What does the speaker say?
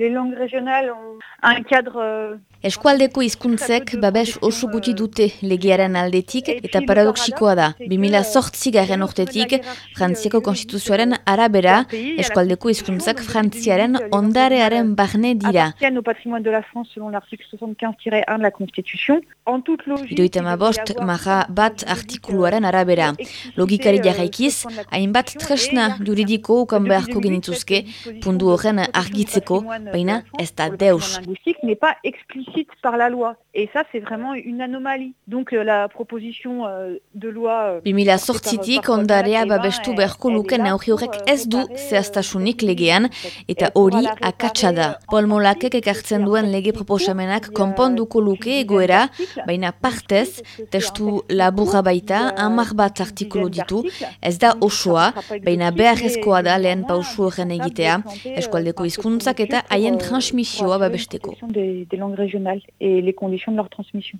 les langues régionales ont un cadre euh, Eskualdeko hizkuntzek babes oso gutxi dute legiaren aldetik eta paradoxikoa da. 2008 garen urtetik, Frantziako konstituzioaren arabera, eskualdeko hizkuntzak Frantziaren ondarearen barne dira. au patrimoine de la France selon l'article 75-1 de la Constitution. En toute logique, Idoitema bost, maha bat artikuluaren arabera. Logikari jarraikiz, hainbat tresna juridiko ukan beharko genituzke, pundu horren argitzeko, baina ez da deus. n'est pas explicite par la loi. Et ça, c'est vraiment une anomalie. Donc euh, la proposition euh, de loi... euh, 2008tik ondarea babestu beharko luke neurri horrek ez du zehaztasunik legean eta hori akatsa da. Paul Molakek ekartzen duen lege proposamenak konponduko luke egoera, baina partez, testu laburra baita, hamar bat artikulu ditu, ez da osoa, baina beharrezkoa da lehen pausu horren egitea, eskualdeko hizkuntzak eta haien transmisioa babesteko. des, des langues régionales et les conditions de leur transmission.